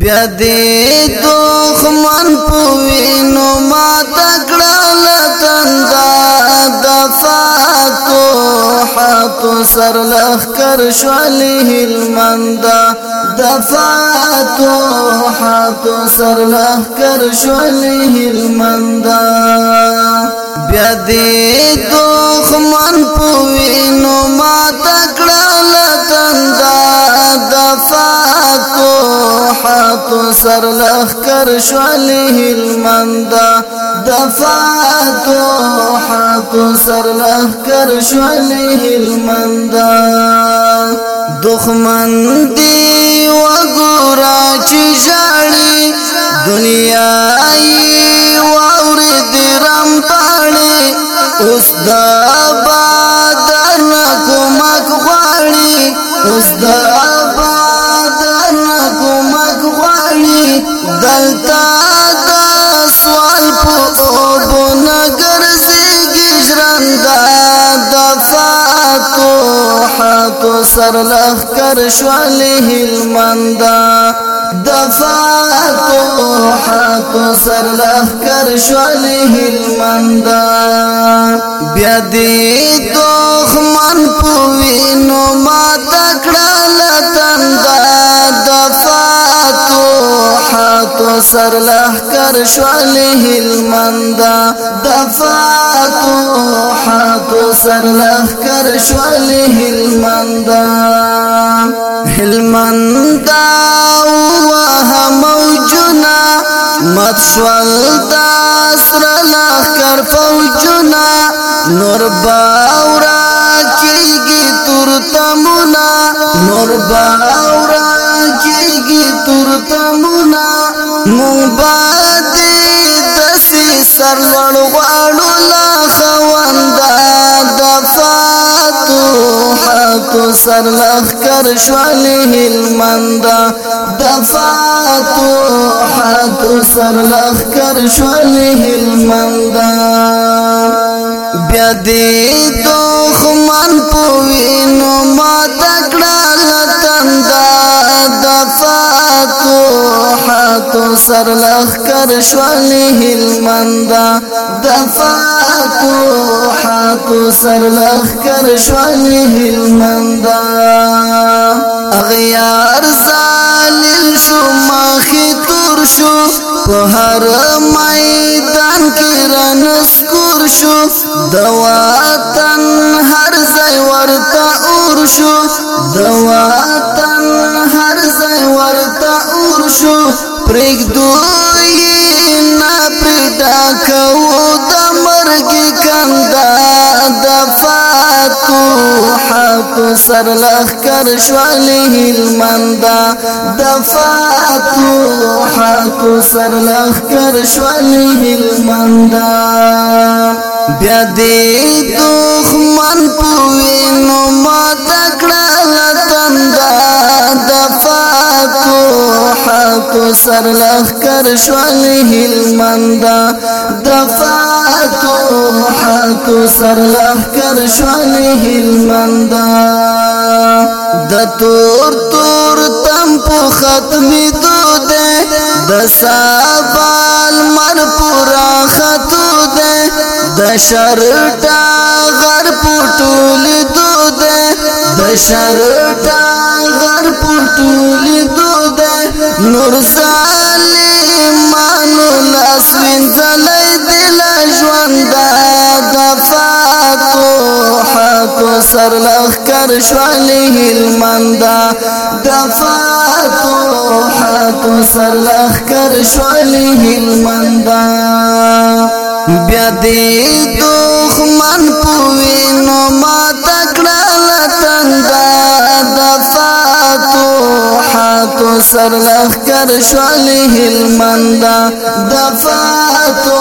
بیا دې دښمن په وینو ما تکړل تندا د فاتحه سر لخر شولې هلمند د فاتحه سر لخر شولې هلمند بیا دې دښمن په وینو ما تکړل تندا د فاتحه فتوحات سر لخر شواله المند د فتوحات سر لخر شواله المند دخمن دی وګورا چې ژړی دنیا ای واور دی رم پاړي اوس د سر لخکر شوال هلمندا دفاعتو حقو سر لخکر شوال هلمندا بیا دی دخمن پوینو ما تکڑا لتندا دفاعتو حقو سر لخکر شوال هلمندا دفاعتو حقو سر لخر شوال هلمندا هلمندا وها موجنا متسوال دا سر لخر فوجنا نور باورا چیگی ترتمونا نور باورا چیگی ترتمونا مبادی دسی سر لڑ غالو لا خوند سر لخکر شوالی هلمند د حد سر لخکر شوالی المندا بیا تو خمان پوینو ما تکړه لتند د فاتحات کوحاتو سر لخ کر شوالی هلمندا دفا کوحاتو سر لخ کر شوالی هلمندا اغیار زالل شو ماخی تور شو په هر میدان کې رانسکور شو دوا کو د مرګ کندا د فاتوحات سر لخر شواله المندا د فاتوحات سر لخر شواله المندا بیا دې دښمن پوینو مدد فاتحات سر لخر شول هلمندا د فاتحات سر لخر شول هلمندا د تور تور تم په ختم دو ده د سبال مر پورا خطو ده د شرټا غر پټول دو ده د شرټا غر پټول نور سالمانو من زلی دل جوند دفاتو حق سر لخکر شوالی هلمند دفاتو حق سر لخکر شوالی هلمند بیا دې دښمن نو ما تکړه لتند دفاتو دو سر لخکر شوالی هلمندا دفاتو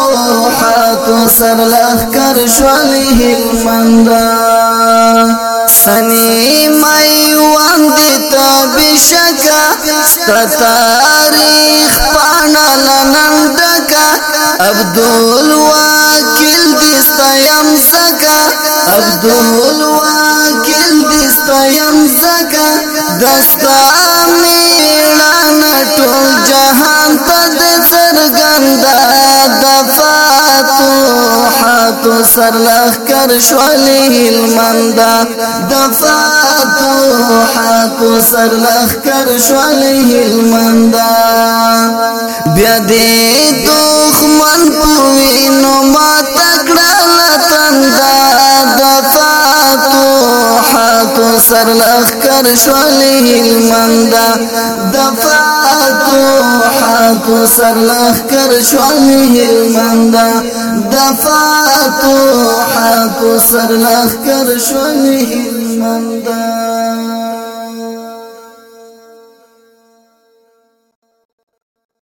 حاتو سر لخکر شوالی هلمندا سنی مای واندی تا بشکا ستتاریخ پانا لنندکا عبدالواکل دیستا یمزکا عبدالواکل دیستا یمزکا دستا می مېړان ټول جهان ته د سرګندا د فاتحات سر لخر شولې المندا د فاتحات سر لخر شولې المندا بیا دې دوخ من پوینو ما سر لخکر شوالی هلمند دفاتو حاتو سر لخکر شوالی هلمند دفاتو حاتو سر لخکر شوالی هلمند